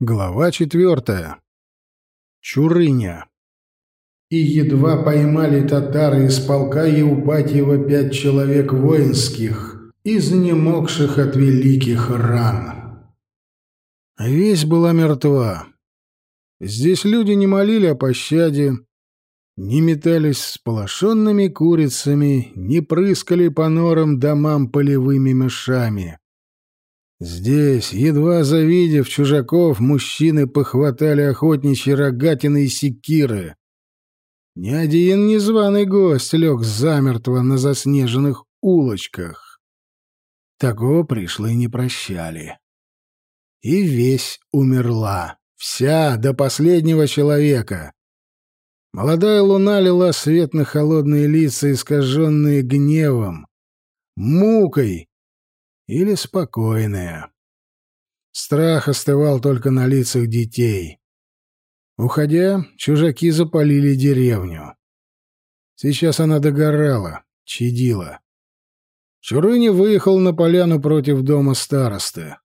Глава четвертая. Чурыня. И едва поймали татары из полка Еупатьева пять человек воинских, изнемогших от великих ран. Весь была мертва. Здесь люди не молили о пощаде, не метались с полошенными курицами, не прыскали по норам домам полевыми мышами. Здесь, едва завидев чужаков, мужчины похватали охотничьи рогатины и секиры. Ни один незваный гость лег замертво на заснеженных улочках. Такого пришлые не прощали. И весь умерла, вся до последнего человека. Молодая луна лила свет на холодные лица, искаженные гневом, мукой или спокойная. Страх остывал только на лицах детей. Уходя, чужаки запалили деревню. Сейчас она догорала, чадила. Чурыни выехал на поляну против дома старосты.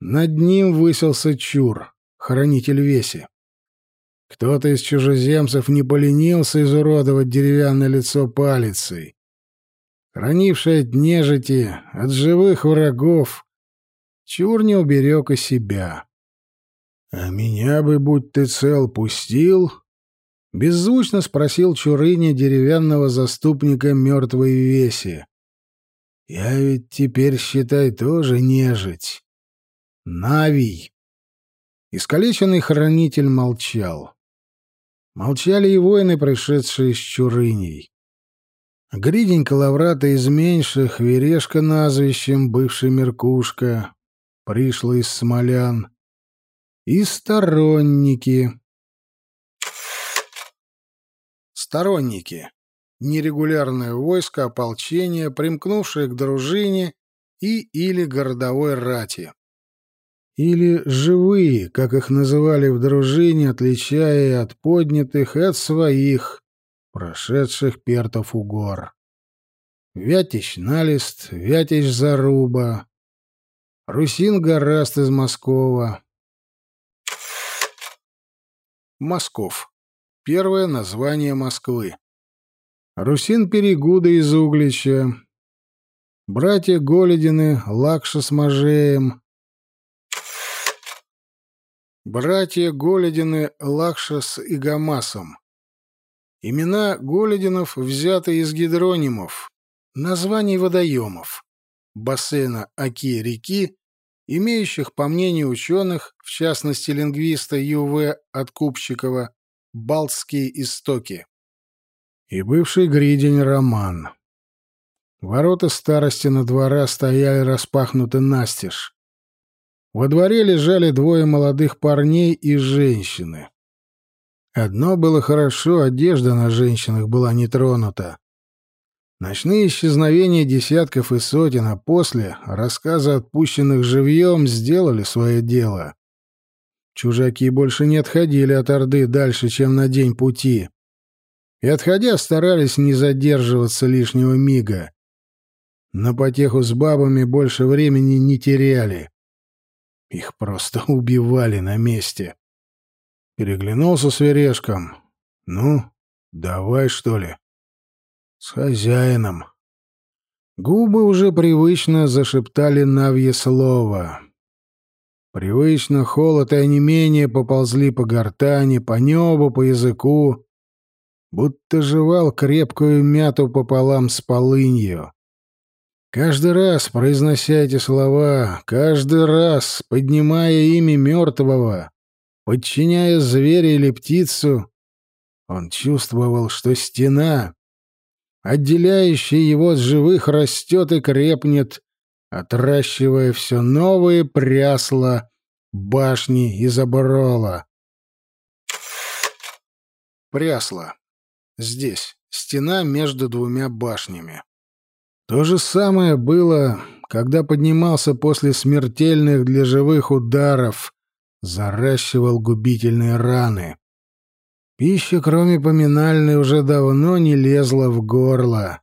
Над ним высился Чур, хранитель веси. Кто-то из чужеземцев не поленился изуродовать деревянное лицо палицей хранивший от от живых врагов, чур не уберег и себя. «А меня бы, будь ты цел, пустил?» — беззвучно спросил Чурыня деревянного заступника мертвой веси. «Я ведь теперь, считай, тоже нежить. Навий!» Искалеченный хранитель молчал. Молчали и воины, пришедшие с Чурыней. Гриденька Лаврата из меньших, Верешка назвищем, бывший Меркушка, пришла из Смолян. И сторонники. Сторонники. Нерегулярное войско ополчения, примкнувшее к дружине и или городовой рати. Или живые, как их называли в дружине, отличая от поднятых и от своих, прошедших пертов у гор. Вятич Налист, Вятич Заруба, Русин Гораст из Москова. Москов. Первое название Москвы. Русин Перегуда из Углича. Братья Голедины, Лакша с Можеем. Братья Голедины, Лакша с Игамасом. Имена Голединов взяты из гидронимов, названий водоемов, бассейна Оки-реки, имеющих, по мнению ученых, в частности лингвиста Ю.В. Откупщикова, Балтские истоки. И бывший гридень Роман. Ворота старости на двора стояли распахнуты настежь. Во дворе лежали двое молодых парней и женщины. Одно было хорошо, одежда на женщинах была не тронута. Ночные исчезновения десятков и сотен, а после рассказы отпущенных живьем сделали свое дело. Чужаки больше не отходили от Орды дальше, чем на день пути. И, отходя, старались не задерживаться лишнего мига. На потеху с бабами больше времени не теряли. Их просто убивали на месте. Переглянулся с Верешком. «Ну, давай, что ли?» «С хозяином». Губы уже привычно зашептали навье слово. Привычно холод и онемение поползли по гортани, по небу, по языку, будто жевал крепкую мяту пополам с полынью. Каждый раз, произнося эти слова, каждый раз, поднимая имя мертвого, Подчиняя зверя или птицу, он чувствовал, что стена, отделяющая его от живых, растет и крепнет, отращивая все новые прясла башни из оборола. Прясла. Здесь. Стена между двумя башнями. То же самое было, когда поднимался после смертельных для живых ударов заращивал губительные раны. Пища, кроме поминальной, уже давно не лезла в горло.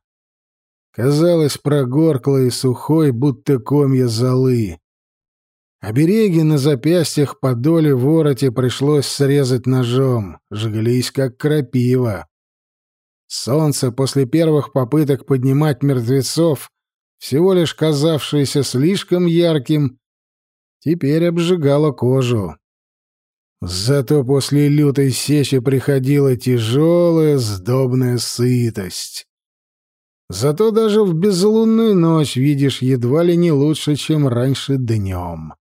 Казалось прогорклой и сухой, будто комья золы. Обереги на запястьях по доле вороте пришлось срезать ножом, жглись как крапива. Солнце после первых попыток поднимать мертвецов, всего лишь казавшееся слишком ярким, теперь обжигало кожу. Зато после лютой сечи приходила тяжелая сдобная сытость. Зато даже в безлунную ночь видишь едва ли не лучше, чем раньше днем.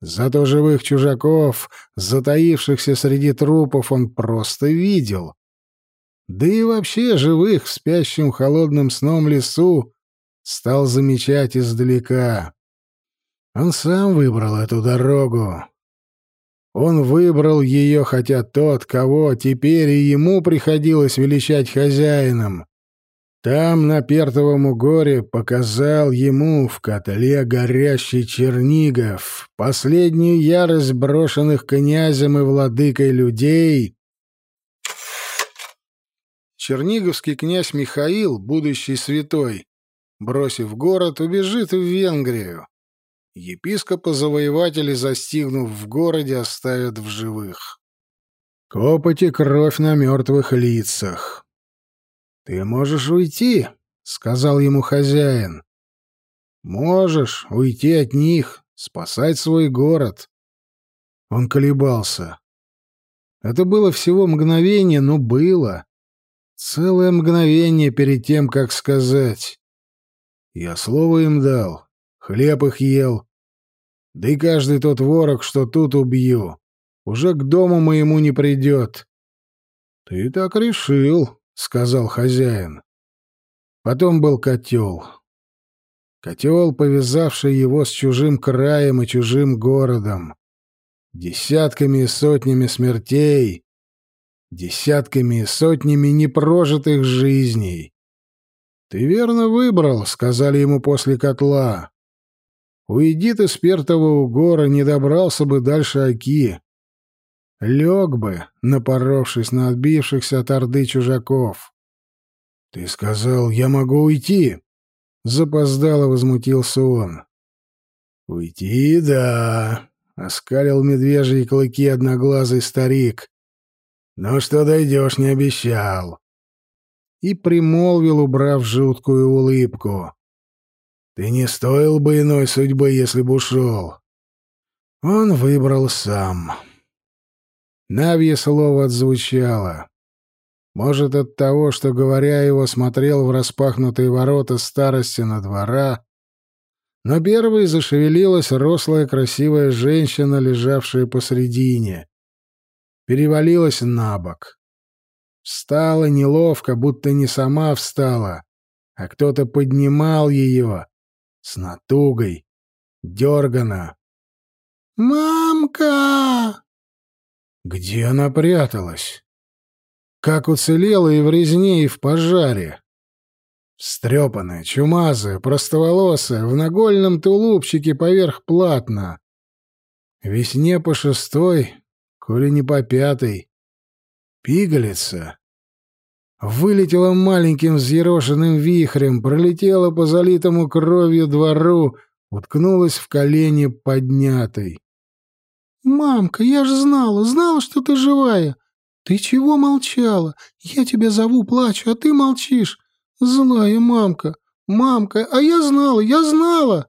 Зато живых чужаков, затаившихся среди трупов, он просто видел. Да и вообще живых в спящем холодным сном лесу стал замечать издалека. Он сам выбрал эту дорогу. Он выбрал ее, хотя тот, кого теперь и ему приходилось величать хозяином, там, на Пертовом угоре, показал ему в котле горящий Чернигов, последнюю ярость брошенных князем и владыкой людей. Черниговский князь Михаил, будущий святой, бросив город, убежит в Венгрию. Епископа-завоеватели, застигнув в городе, оставят в живых. Копоть и кровь на мертвых лицах. «Ты можешь уйти», — сказал ему хозяин. «Можешь уйти от них, спасать свой город». Он колебался. Это было всего мгновение, но было. Целое мгновение перед тем, как сказать. Я слово им дал, хлеб их ел. Да и каждый тот ворог, что тут убью, уже к дому моему не придет. Ты так решил, — сказал хозяин. Потом был котел. Котел, повязавший его с чужим краем и чужим городом. Десятками и сотнями смертей, десятками и сотнями непрожитых жизней. «Ты верно выбрал», — сказали ему после котла. «Уйди ты с Пертового угора, не добрался бы дальше Оки. Лег бы, напоровшись на отбившихся от орды чужаков. — Ты сказал, я могу уйти? — запоздало возмутился он. — Уйти, да, — оскалил медвежьи клыки одноглазый старик. — Но что дойдешь, не обещал. И примолвил, убрав жуткую улыбку. — Ты не стоил бы иной судьбы, если бы ушел. Он выбрал сам. Навье слово отзвучало. Может, от того, что, говоря его, смотрел в распахнутые ворота старости на двора, но первой зашевелилась рослая красивая женщина, лежавшая посредине. Перевалилась на бок. Встала неловко, будто не сама встала, а кто-то поднимал ее с натугой, дергано. «Мамка!» Где она пряталась? Как уцелела и в резне, и в пожаре? Встрепанная, чумазая, простоволосая, в нагольном тулупчике поверх платна. Весне по шестой, коли не по пятой. Пигалица. Вылетела маленьким взъерошенным вихрем, пролетела по залитому кровью двору, уткнулась в колени поднятой. «Мамка, я ж знала, знала, что ты живая. Ты чего молчала? Я тебя зову, плачу, а ты молчишь. Злая мамка, мамка, а я знала, я знала!»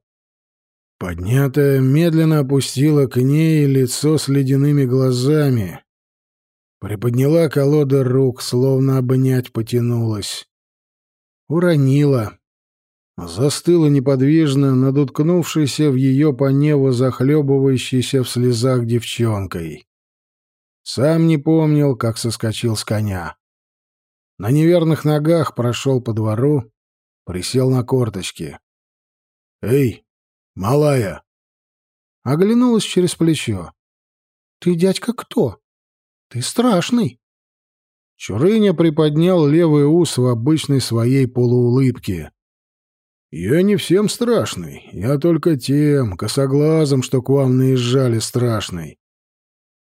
Поднятая медленно опустила к ней лицо с ледяными глазами. Приподняла колода рук, словно обнять потянулась. Уронила, застыла неподвижно над уткнувшейся в ее по захлебывающейся в слезах девчонкой. Сам не помнил, как соскочил с коня. На неверных ногах прошел по двору, присел на корточки. «Эй, малая!» Оглянулась через плечо. «Ты, дядька, кто? Ты страшный!» Чурыня приподнял левый ус в обычной своей полуулыбке. «Я не всем страшный, я только тем, косоглазым, что к вам наезжали страшный».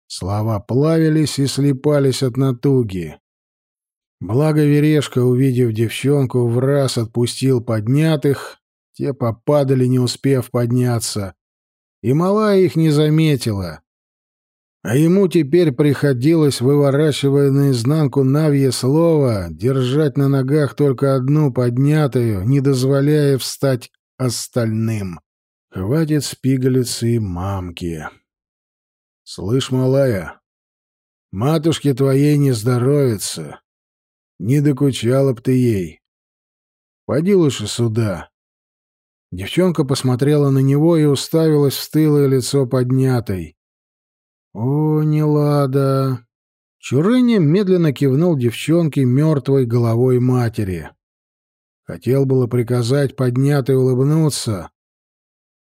Слова плавились и слипались от натуги. Благо Верешка, увидев девчонку, в раз отпустил поднятых, те попадали, не успев подняться. и малая их не заметила. А ему теперь приходилось, выворачивая наизнанку навье слово, держать на ногах только одну поднятую, не дозволяя встать остальным. Хватит спигалицы и мамки. Слышь, малая, матушке твоей не здоровится. Не докучала б ты ей. Пойди лучше сюда. Девчонка посмотрела на него и уставилась в стылое лицо поднятой. «О, не лада!» Чурыня медленно кивнул девчонке мертвой головой матери. Хотел было приказать поднятой улыбнуться,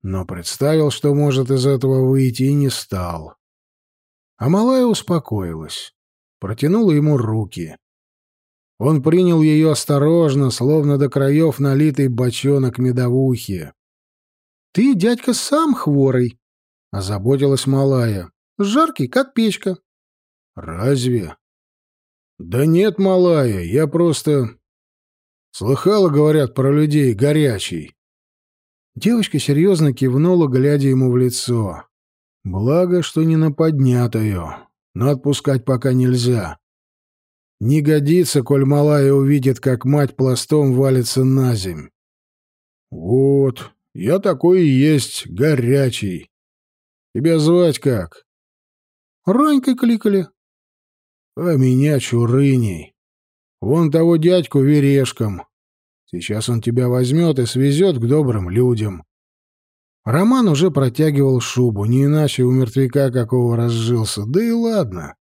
но представил, что может из этого выйти, и не стал. А малая успокоилась, протянула ему руки. Он принял ее осторожно, словно до краев налитый бочонок медовухи. — Ты, дядька, сам хворый, — озаботилась малая. Жаркий, как печка. Разве? Да нет, малая, я просто... Слыхала, говорят, про людей горячий. Девочка серьезно кивнула, глядя ему в лицо. Благо, что не на поднятую, но отпускать пока нельзя. Не годится, коль малая увидит, как мать пластом валится на земь. Вот, я такой и есть, горячий. Тебя звать как? Ранькой кликали. А меня чурыней. Вон того дядьку верешком. Сейчас он тебя возьмет и свезет к добрым людям. Роман уже протягивал шубу, не иначе у мертвяка какого разжился. Да и ладно.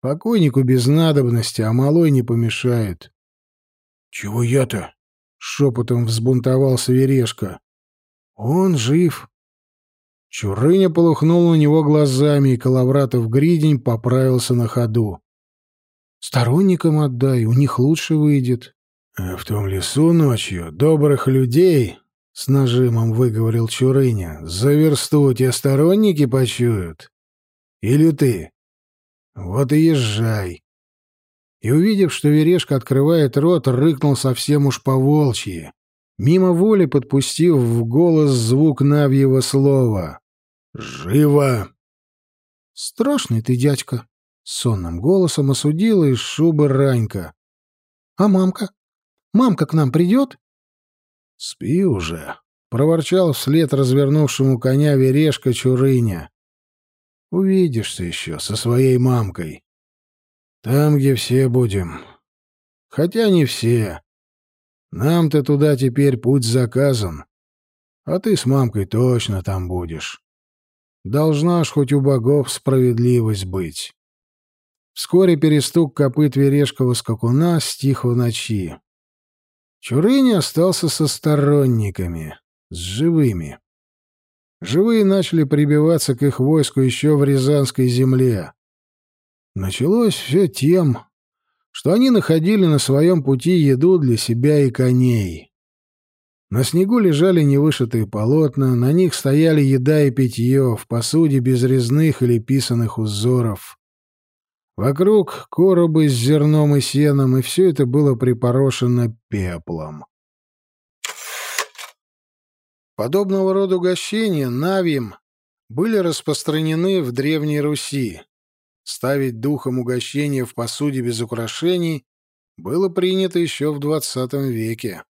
Покойнику без надобности, а малой не помешает. — Чего я-то? — шепотом взбунтовался Верешка. — Он жив. Чурыня полухнул на него глазами, и Коловратов гридень поправился на ходу. «Сторонникам отдай, у них лучше выйдет». «А в том лесу ночью добрых людей, — с нажимом выговорил Чурыня, — за версту те сторонники почуют. Или ты? Вот и езжай». И, увидев, что Верешка открывает рот, рыкнул совсем уж по-волчьи мимо воли подпустив в голос звук Навьего слова. «Живо!» «Страшный ты, дядька!» — сонным голосом осудила из шубы Ранька. «А мамка? Мамка к нам придет?» «Спи уже!» — проворчал вслед развернувшему коня Верешка Чурыня. «Увидишься еще со своей мамкой. Там, где все будем. Хотя не все. Нам-то туда теперь путь заказан. А ты с мамкой точно там будешь. Должна ж хоть у богов справедливость быть. Вскоре перестук копыт верешкого скакуна стих в ночи. Чурыня остался со сторонниками, с живыми. Живые начали прибиваться к их войску еще в Рязанской земле. Началось все тем, что они находили на своем пути еду для себя и коней. На снегу лежали невышитые полотна, на них стояли еда и питье в посуде без резных или писанных узоров. Вокруг коробы с зерном и сеном, и все это было припорошено пеплом. Подобного рода угощения навьям были распространены в Древней Руси. Ставить духом угощения в посуде без украшений было принято еще в двадцатом веке.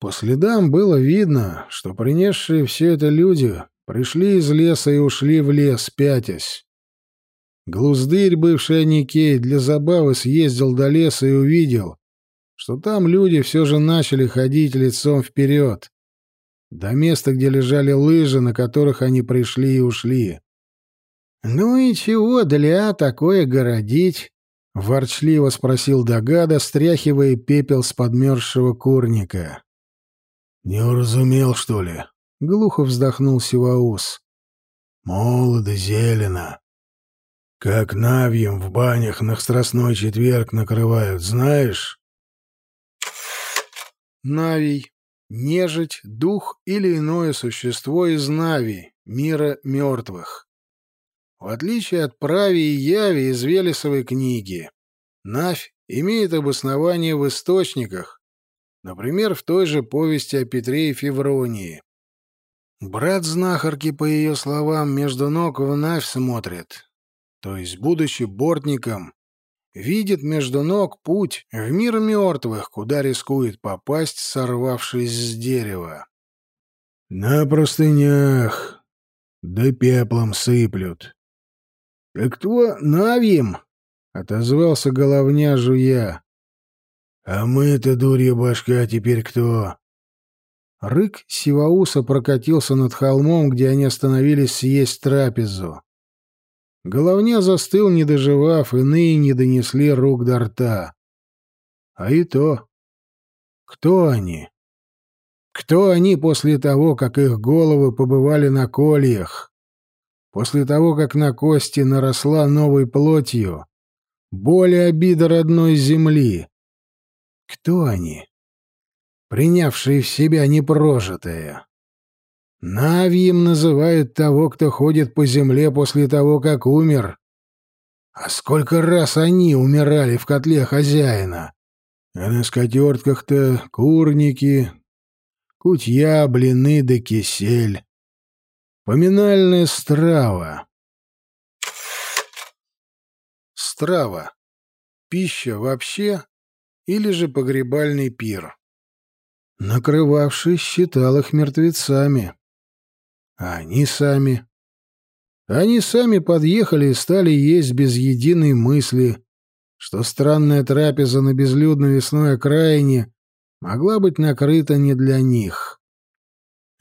По следам было видно, что принесшие все это люди пришли из леса и ушли в лес, пятясь. Глуздырь, бывший Аникей, для забавы съездил до леса и увидел, что там люди все же начали ходить лицом вперед, до места, где лежали лыжи, на которых они пришли и ушли. «Ну и чего для такое городить?» — ворчливо спросил Дагада, стряхивая пепел с подмерзшего курника. «Не уразумел, что ли?» — глухо вздохнул Сиваус. «Молодо зелено. Как навьем в банях на страстной четверг накрывают, знаешь?» Навий. Нежить, дух или иное существо из Нави, мира мертвых. В отличие от Прави и Яви из Велесовой книги, Навь имеет обоснование в источниках, например, в той же повести о Петре и Февронии. Брат знахарки, по ее словам, между ног вновь смотрит. То есть, будучи бортником, видит между ног путь в мир мертвых, куда рискует попасть, сорвавшись с дерева. «На простынях, да пеплом сыплют». «Так кто навьем?» — отозвался головня жуя. «А мы-то, дурья башка, теперь кто?» Рык Сивауса прокатился над холмом, где они остановились съесть трапезу. Головня застыл, не доживав, иные не донесли рук до рта. А и то. Кто они? Кто они после того, как их головы побывали на кольях? После того, как на кости наросла новой плотью? Боль и обида родной земли. Кто они? принявшие в себя непрожитое. Навьем называют того, кто ходит по земле после того, как умер. А сколько раз они умирали в котле хозяина? А на скатертках-то курники, кутья, блины да кисель. Поминальная страва. Страва. Пища вообще или же погребальный пир накрывавший считал их мертвецами. А они сами... Они сами подъехали и стали есть без единой мысли, что странная трапеза на безлюдной лесной окраине могла быть накрыта не для них.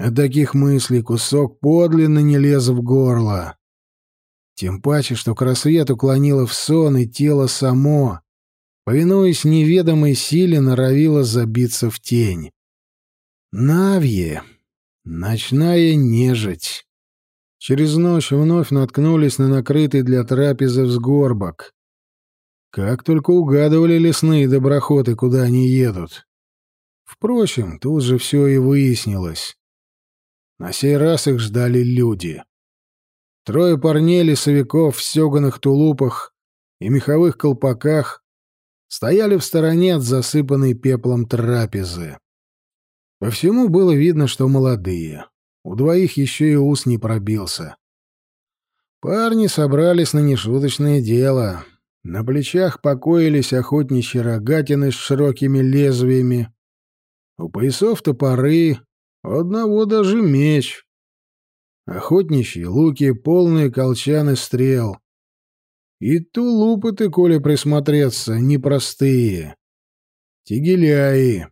От таких мыслей кусок подлинно не лез в горло. Тем паче, что к рассвету клонило в сон, и тело само, повинуясь неведомой силе, норовило забиться в тень. Навье. Ночная нежить. Через ночь вновь наткнулись на накрытый для трапезы взгорбок. Как только угадывали лесные доброходы, куда они едут. Впрочем, тут же все и выяснилось. На сей раз их ждали люди. Трое парней-лесовиков в сёганых тулупах и меховых колпаках стояли в стороне от засыпанной пеплом трапезы. По всему было видно, что молодые. У двоих еще и ус не пробился. Парни собрались на нешуточное дело. На плечах покоились охотничьи рогатины с широкими лезвиями. У поясов топоры, одного даже меч. Охотничьи луки, полные колчаны стрел. И тулупы-то, коли присмотреться, непростые. Тигеляи.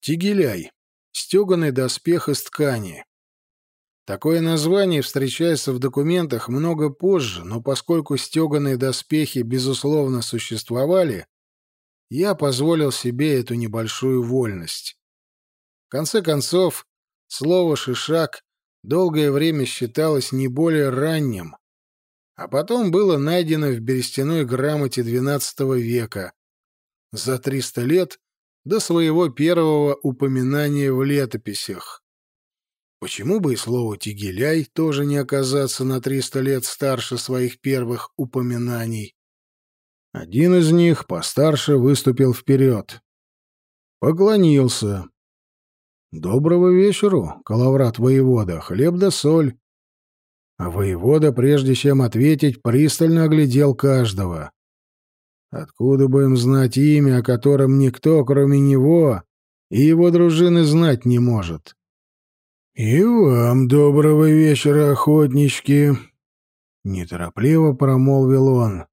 Тигеляй. Стеганый доспех из ткани. Такое название встречается в документах много позже, но поскольку стеганые доспехи, безусловно, существовали, я позволил себе эту небольшую вольность. В конце концов, слово «шишак» долгое время считалось не более ранним, а потом было найдено в берестяной грамоте XII века, за 300 лет до своего первого упоминания в летописях. Почему бы и слово «тигеляй» тоже не оказаться на триста лет старше своих первых упоминаний? Один из них, постарше, выступил вперед. Поклонился. «Доброго вечеру, Калаврат воевода, хлеб да соль». А воевода, прежде чем ответить, пристально оглядел каждого. Откуда бы им знать имя, о котором никто, кроме него и его дружины, знать не может? «И вам доброго вечера, охотнички!» Неторопливо промолвил он.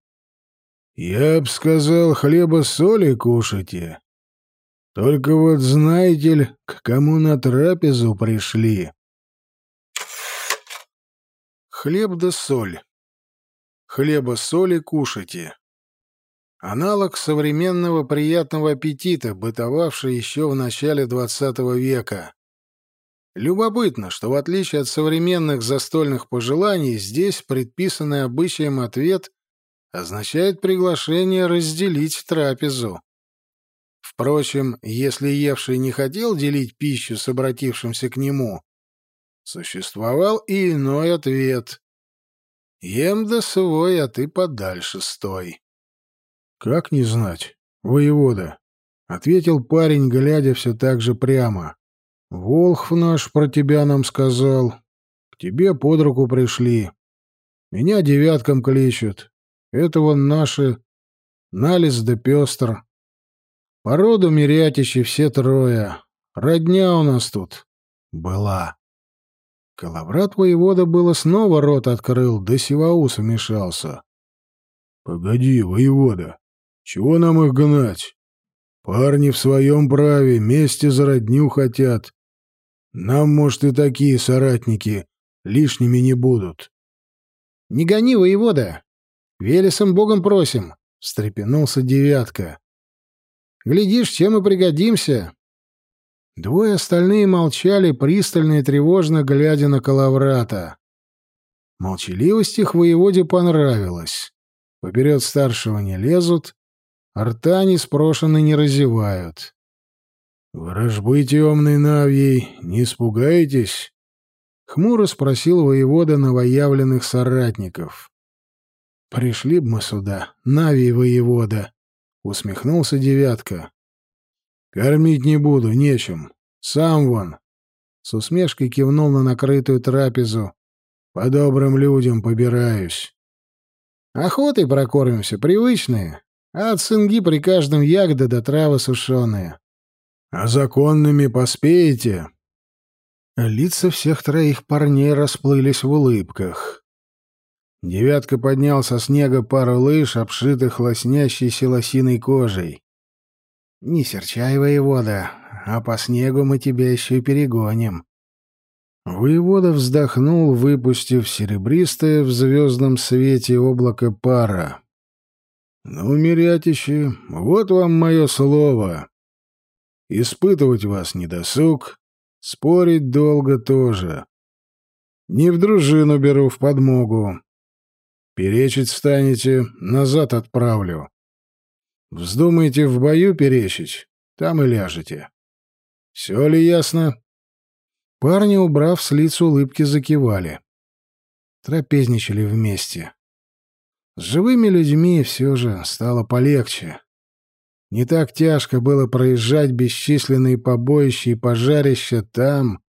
«Я б сказал, хлеба-соли кушайте. Только вот знаете ли, к кому на трапезу пришли?» Хлеб да соль. Хлеба-соли кушайте. Аналог современного приятного аппетита, бытовавший еще в начале XX века. Любопытно, что в отличие от современных застольных пожеланий, здесь предписанный обычаем ответ означает приглашение разделить трапезу. Впрочем, если евший не хотел делить пищу с обратившимся к нему, существовал и иной ответ. «Ем да свой, а ты подальше стой». «Как не знать, воевода?» — ответил парень, глядя все так же прямо. Волхв наш про тебя нам сказал. К тебе под руку пришли. Меня девятком кличут. Это вон наши Налис да пестр. Породу мирятичи все трое. Родня у нас тут была. Калаврат воевода было снова рот открыл, да Сиваус вмешался. — Погоди, воевода, чего нам их гнать? Парни в своем праве, мести за родню хотят. Нам, может, и такие соратники лишними не будут. — Не гони, воевода! Велесом богом просим! встрепенулся девятка. Глядишь, чем и пригодимся. Двое остальные молчали, пристально и тревожно глядя на Калаврата. Молчаливость их воеводе понравилась. Поперед старшего не лезут, рта не спрошены не разевают. — Ворожбы темный Навьей, не испугаетесь? — хмуро спросил воевода новоявленных соратников. «Пришли б мы сюда, Нави воевода!» — усмехнулся девятка. «Кормить не буду, нечем. Сам вон!» С усмешкой кивнул на накрытую трапезу. «По добрым людям побираюсь». «Охотой прокормимся, привычные, а цинги при каждом ягоды до травы сушеные». «А законными поспеете?» Лица всех троих парней расплылись в улыбках. Девятка поднял со снега пару лыж, обшитых лоснящейся лосиной кожей. «Не серчай, воевода, а по снегу мы тебя еще и перегоним». Воевода вздохнул, выпустив серебристое в звездном свете облако пара. «Ну, мирятищи, вот вам мое слово. Испытывать вас не досуг, спорить долго тоже. Не в дружину беру в подмогу, Перечить станете, назад отправлю. Вздумаете в бою перечить, там и ляжете. Все ли ясно?» Парни, убрав с лиц улыбки, закивали. Трапезничали вместе. С живыми людьми все же стало полегче. Не так тяжко было проезжать бесчисленные побоища и пожарища там,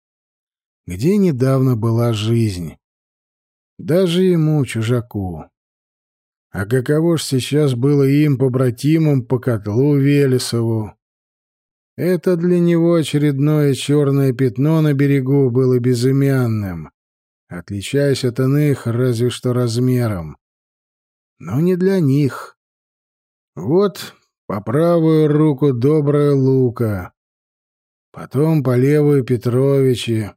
где недавно была жизнь. Даже ему, чужаку. А каково ж сейчас было им, побратимам, по котлу Велесову? Это для него очередное черное пятно на берегу было безымянным, отличаясь от иных разве что размером. Но не для них. Вот по правую руку добрая лука, потом по левую Петровичи,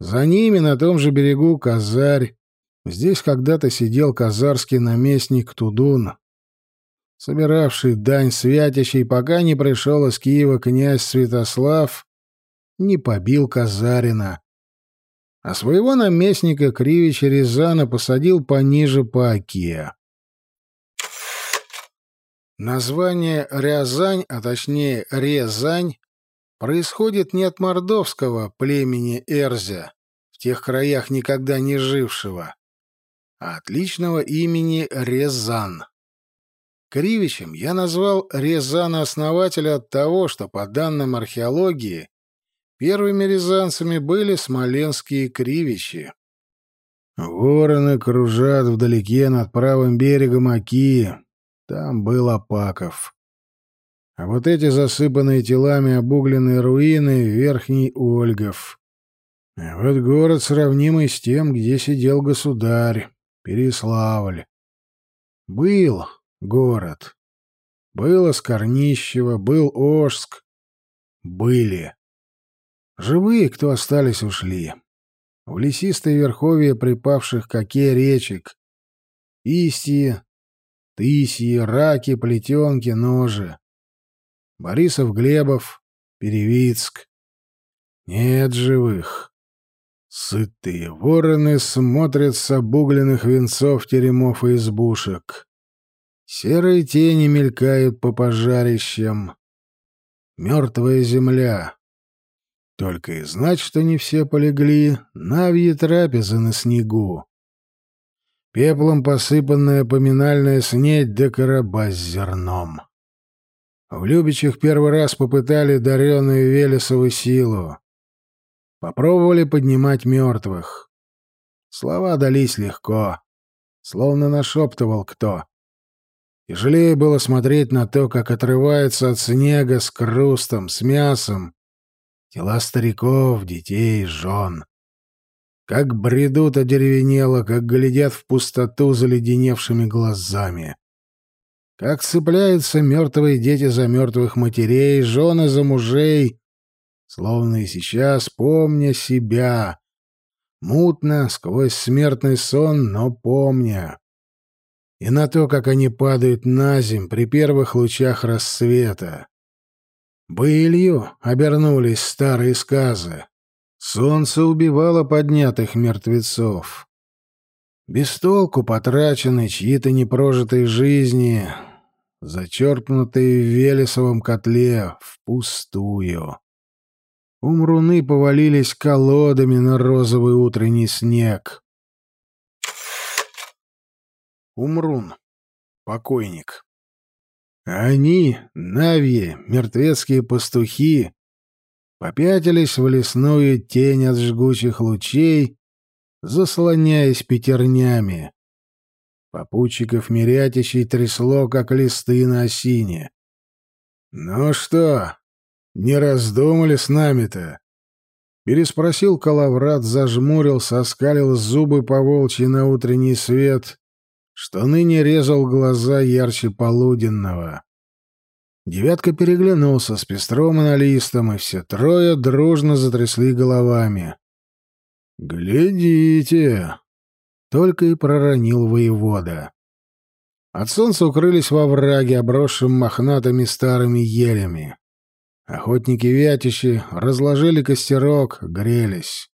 за ними на том же берегу Казарь. Здесь когда-то сидел казарский наместник Тудун, собиравший дань святящей, пока не пришел из Киева князь Святослав, не побил Казарина. А своего наместника Кривича Рязана посадил пониже по оке. Название Рязань, а точнее Резань, происходит не от мордовского племени Эрзя, в тех краях никогда не жившего, а от личного имени Резан. Кривичем я назвал Резана-основателя от того, что, по данным археологии, первыми рязанцами были смоленские кривичи. Вороны кружат вдалеке над правым берегом Оки. Там был Апаков. А вот эти засыпанные телами обугленные руины — Верхний Ольгов. А вот город, сравнимый с тем, где сидел государь, Переславль. Был город. Было Скорнищево, был Ожск. Были. Живые, кто остались, ушли. В лесистые верховья припавших к оке речек. Истии, тысьи, раки, плетенки, ножи. Борисов-Глебов, Перевицк. Нет живых. Сытые вороны смотрят с обугленных венцов теремов и избушек. Серые тени мелькают по пожарищам. Мертвая земля. Только и знать, что не все полегли, навьи трапезы на снегу. Пеплом посыпанная поминальная снедь да короба с зерном. В Любичах первый раз попытали даренную Велесову силу. Попробовали поднимать мертвых. Слова дались легко, словно нашептывал кто. Тяжелее было смотреть на то, как отрываются от снега с крустом, с мясом, тела стариков, детей, жен. Как бредут одеревенело, как глядят в пустоту заледеневшими глазами. Как цепляются мертвые дети за мертвых матерей, жены за мужей, словно и сейчас, помня себя, мутно, сквозь смертный сон, но помня. И на то, как они падают на земь при первых лучах рассвета. Былью обернулись старые сказы. Солнце убивало поднятых мертвецов. Без толку потрачены чьи-то непрожитые жизни, зачерпнутые в Велесовом котле, впустую. Умруны повалились колодами на розовый утренний снег. Умрун. Покойник. Они, навьи, мертвецкие пастухи, попятились в лесную тень от жгучих лучей, заслоняясь пятернями. Попутчиков мирятищей трясло, как листы на осине. «Ну что, не раздумали с нами-то?» Переспросил Калаврат, зажмурился, оскалил зубы по волчьи на утренний свет, что ныне резал глаза ярче полуденного. Девятка переглянулся с пестром аналистом, и все трое дружно затрясли головами. «Глядите!» — только и проронил воевода. От солнца укрылись во враге, обросшим мохнатыми старыми елями. Охотники Вятищи разложили костерок, грелись.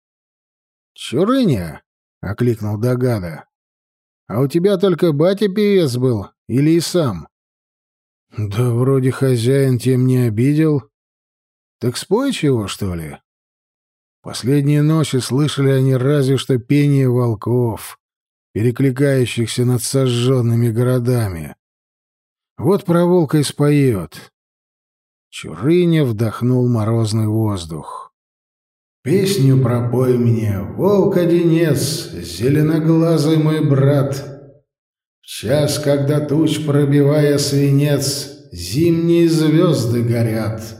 «Чурыня!» — окликнул Дагада. «А у тебя только батя-певец был или и сам?» «Да вроде хозяин тем не обидел. Так спой чего, что ли?» Последние ночи слышали они разве что пение волков, перекликающихся над сожженными городами. Вот про волка и споет. Чурыня вдохнул морозный воздух. «Песню пропой мне, волк-одинец, зеленоглазый мой брат!» В час, когда туч, пробивая свинец, Зимние звезды горят.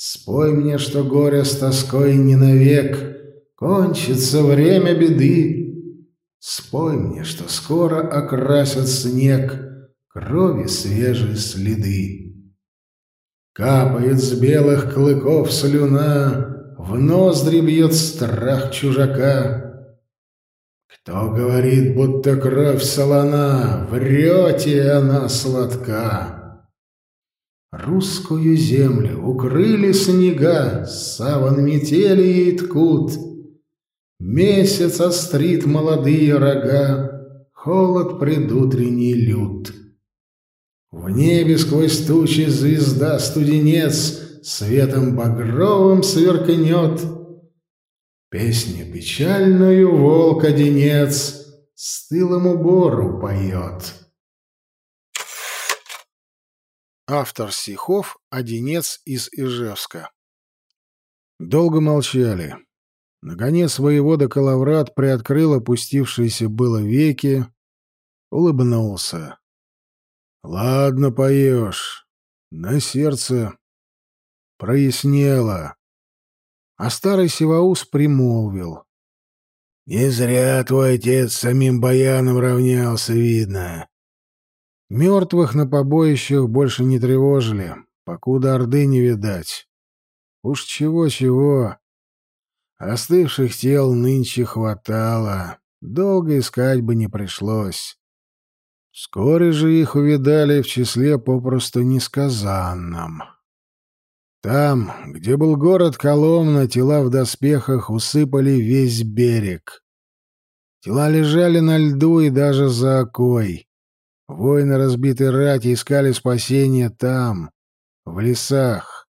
Спой мне, что горе с тоской не навек, Кончится время беды. Спой мне, что скоро окрасят снег Крови свежие следы. Капает с белых клыков слюна, В ноздри бьет страх чужака. Кто говорит, будто кровь солона, Врете, она сладка. Русскую землю укрыли снега, Саван метели ей ткут. Месяц острит молодые рога, Холод предутренний лют. В небе сквозь тучи звезда студенец Светом багровым сверкнет. Песню печальную волк-одинец Стылому бору поет. Автор стихов «Одинец из Ижевска». Долго молчали. Наконец воевода Калаврат приоткрыл опустившиеся было веки, улыбнулся. «Ладно, поешь. На сердце прояснело». А старый Севаус примолвил. «Не зря твой отец самим баяном равнялся, видно. Мертвых на побоищах больше не тревожили, покуда Орды не видать. Уж чего-чего. Остывших тел нынче хватало, долго искать бы не пришлось. Вскоре же их увидали в числе попросту несказанном. Там, где был город Коломна, тела в доспехах усыпали весь берег. Тела лежали на льду и даже за окой. Воины разбитой рати искали спасения там, в лесах.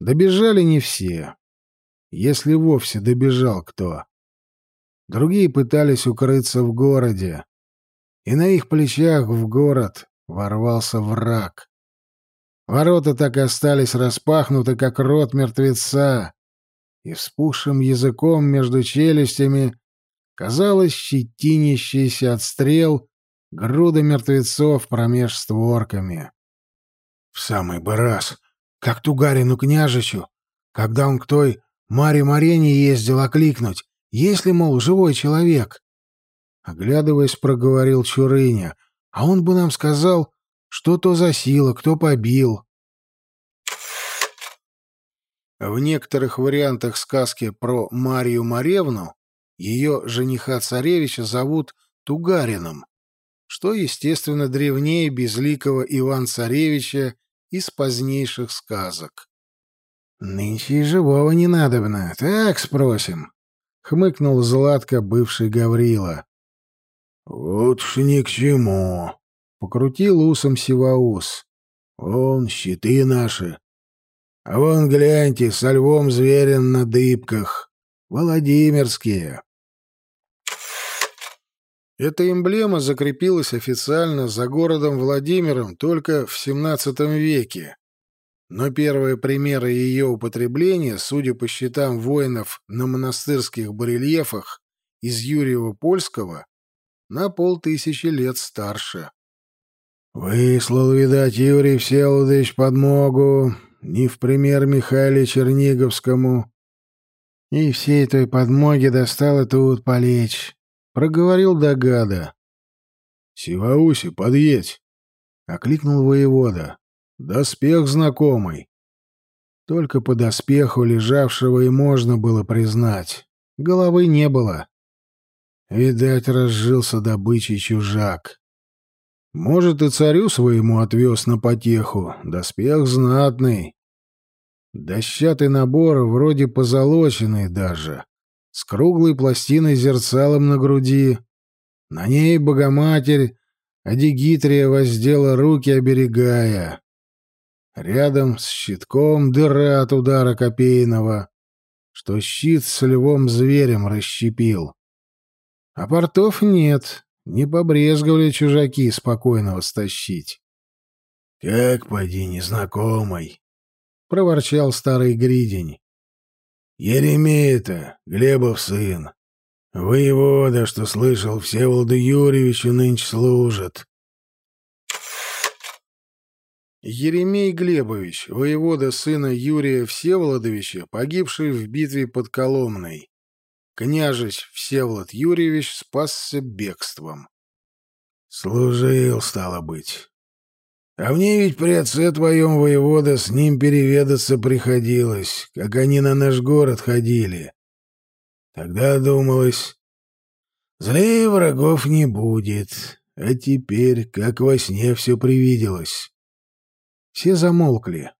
Добежали не все, если вовсе добежал кто. Другие пытались укрыться в городе, и на их плечах в город ворвался враг. Ворота так и остались распахнуты, как рот мертвеца. и вспухшим языком между челюстями казалось щетинящийся от стрел груда мертвецов промеж створками. В самый бы раз, как Тугарину княжичу, когда он к той Маре Марене ездил окликнуть, есть ли, мол, живой человек. Оглядываясь, проговорил Чурыня, а он бы нам сказал, что то за сила, кто побил. В некоторых вариантах сказки про Марию Маревну ее жениха-царевича зовут Тугарином, что, естественно, древнее безликого Иван-царевича из позднейших сказок. «Нынче и живого не надобно, так спросим», — хмыкнул Златко бывший Гаврила. «Вот ж ни к чему», — покрутил усом Сиваус. «Вон щиты наши, а вон, гляньте, со львом зверен на дыбках. Владимирские. Эта эмблема закрепилась официально за городом Владимиром только в XVII веке. Но первые примеры ее употребления, судя по счетам воинов на монастырских барельефах из Юрьева Польского, на полтысячи лет старше. «Выслал, видать, Юрий Всеволодович подмогу, не в пример Михаиле Черниговскому. И всей той подмоги достало тут полечь, — проговорил Дагада. — Сивауси, подъедь! — окликнул воевода. — Доспех знакомый. Только по доспеху лежавшего и можно было признать. Головы не было. Видать, разжился добычей чужак. Может, и царю своему отвез на потеху. Доспех знатный. Дощатый набор, вроде позолоченный даже, с круглой пластиной зерцалом на груди. На ней Богоматерь Адигитрия воздела руки, оберегая. Рядом с щитком дыра от удара копейного, что щит с львом-зверем расщепил. А портов нет, не побрезговали чужаки спокойного стащить. — Как поди незнакомый, — проворчал старый гридень. — Еремей-то, Глебов сын. Воевода, что слышал, Всеволоду Юрьевичу нынче служит. Еремей Глебович, воевода сына Юрия Всеволодовича, погибший в битве под Коломной. Княжич Всеволод Юрьевич спасся бегством. Служил, стало быть. А мне ведь при отце твоем воевода с ним переведаться приходилось, как они на наш город ходили. Тогда думалось, злее врагов не будет, а теперь, как во сне, все привиделось. Все замолкли.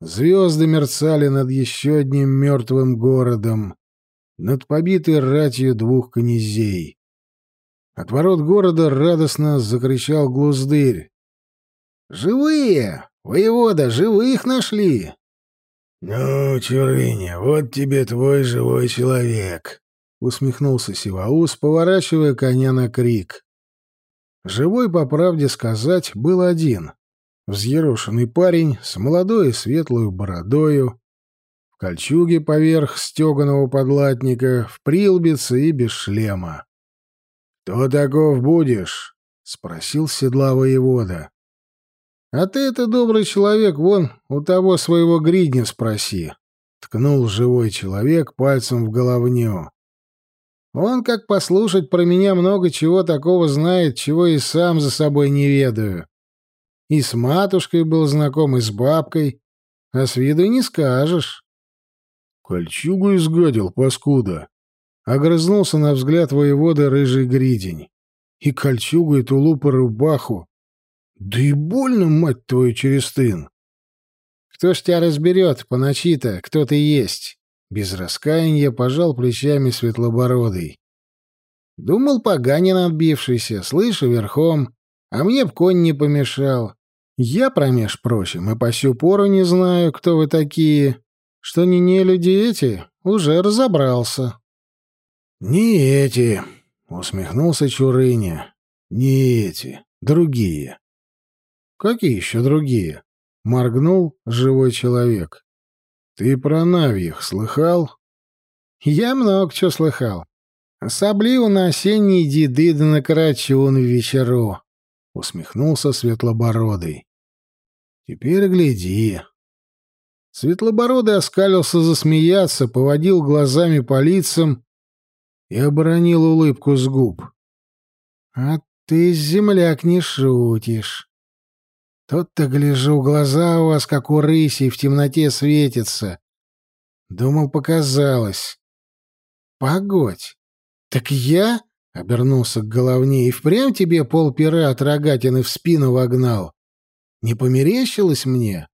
Звезды мерцали над еще одним мертвым городом, над побитой ратью двух князей. От ворот города радостно закричал глуздырь. «Живые! Воевода, живых нашли!» «Ну, Чурыня, вот тебе твой живой человек!» — усмехнулся Сиваус, поворачивая коня на крик. Живой, по правде сказать, был один. Взъерошенный парень с молодой и светлой бородою, кольчуге поверх стеганого подлатника, в прилбице и без шлема. «Кто таков будешь?» — спросил седла воевода. «А ты это, добрый человек, вон у того своего гридня спроси», — ткнул живой человек пальцем в головню. «Он, как послушать про меня, много чего такого знает, чего и сам за собой не ведаю. И с матушкой был знаком, и с бабкой, а с виду не скажешь». Кольчугу изгадил, паскуда. Огрызнулся на взгляд воевода рыжий гридень. И кольчугу, и тулуп, и рубаху. Да и больно, мать твою, через тын. Кто ж тебя разберет по ночи-то, кто ты есть? Без раскаяния пожал плечами светлобородый. Думал, поганин отбившийся, слышу, верхом, а мне б конь не помешал. Я, промеж прочим, и по сю пору не знаю, кто вы такие. Что не не люди эти, уже разобрался. — Не эти, — усмехнулся Чурыня. — Не эти, другие. — Какие еще другие? — моргнул живой человек. Ты про Навьих слыхал? Я много чего слыхал. Особливо на осенние деды да на карачун вечеру. Усмехнулся Светлобородый. Теперь гляди. Светлобородый оскалился засмеяться, поводил глазами по лицам и оборонил улыбку с губ. — А ты, земляк, не шутишь. Тот-то, гляжу, глаза у вас, как у рыси, в темноте светятся. Думал, показалось. Погодь. Так я, — обернулся к головне, — и впрямь тебе полпера от рогатины в спину вогнал. Не померещилось мне?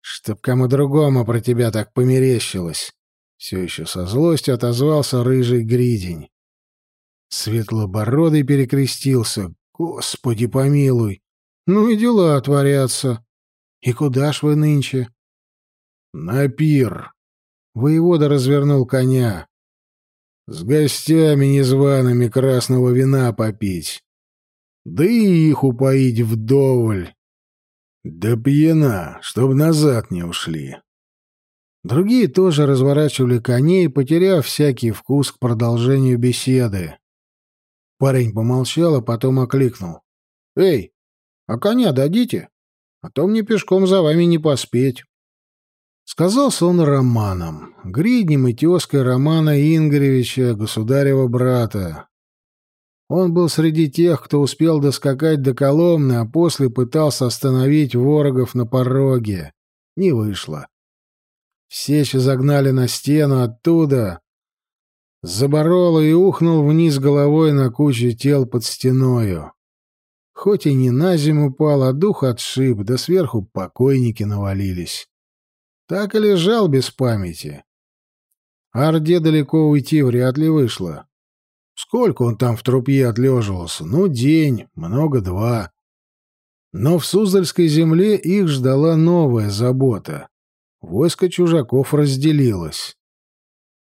Чтоб кому другому про тебя так померещилось. Все еще со злостью отозвался рыжий гридень. Светлобородый перекрестился. Господи помилуй! Ну и дела творятся. И куда ж вы нынче? На пир. Воевода развернул коня. С гостями незваными красного вина попить. Да и их упоить вдоволь. Да пьяна, чтоб назад не ушли. Другие тоже разворачивали коней, потеряв всякий вкус к продолжению беседы. Парень помолчал, а потом окликнул. «Эй, а коня дадите? А то мне пешком за вами не поспеть». Сказался он Романом, гриднем и тезкой Романа Ингоревича, государева брата. Он был среди тех, кто успел доскакать до Коломны, а после пытался остановить ворогов на пороге. Не вышло. Сечи загнали на стену оттуда. Забороло и ухнул вниз головой на кучу тел под стеною. Хоть и не на зиму упал, а дух отшиб, да сверху покойники навалились. Так и лежал без памяти. Орде далеко уйти вряд ли вышло. Сколько он там в трупе отлеживался? Ну, день, много-два. Но в Суздальской земле их ждала новая забота. Войско чужаков разделилось.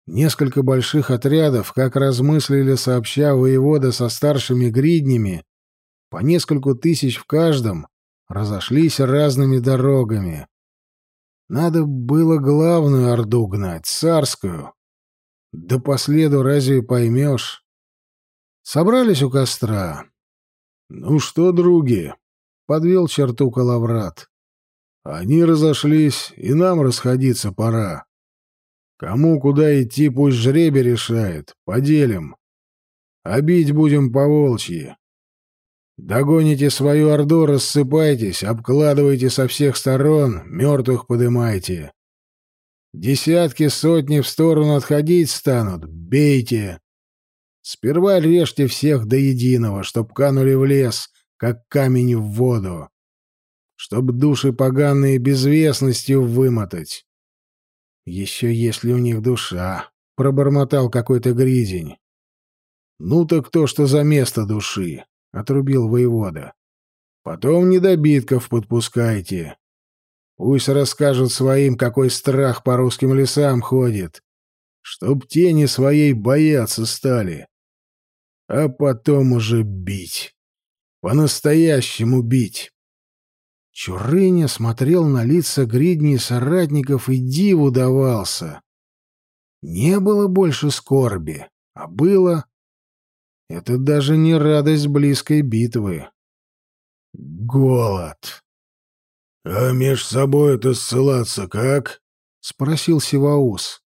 Несколько больших отрядов, как размыслили сообща воевода со старшими гриднями, по нескольку тысяч в каждом, разошлись разными дорогами. Надо было главную орду гнать, царскую. Да последу разве поймешь? Собрались у костра. «Ну что, други?» — подвел черту Калаврат. «Они разошлись, и нам расходиться пора. Кому куда идти, пусть жребий решает. Поделим. А бить будем по волчьи. Догоните свою орду, рассыпайтесь, обкладывайте со всех сторон, мертвых подымайте. Десятки, сотни в сторону отходить станут, бейте. Сперва режьте всех до единого, чтоб канули в лес, как камень в воду. Чтоб души поганые безвестностью вымотать. Еще если у них душа, — пробормотал какой-то гризень. Ну так то, что за место души, — отрубил воевода. Потом недобитков подпускайте. Пусть расскажут своим, какой страх по русским лесам ходит, чтоб тени своей бояться стали а потом уже бить. По-настоящему бить. Чурыня смотрел на лица гридней соратников и диву давался. Не было больше скорби, а было... Это даже не радость близкой битвы. Голод. — А меж собой это ссылаться как? — спросил Сиваус.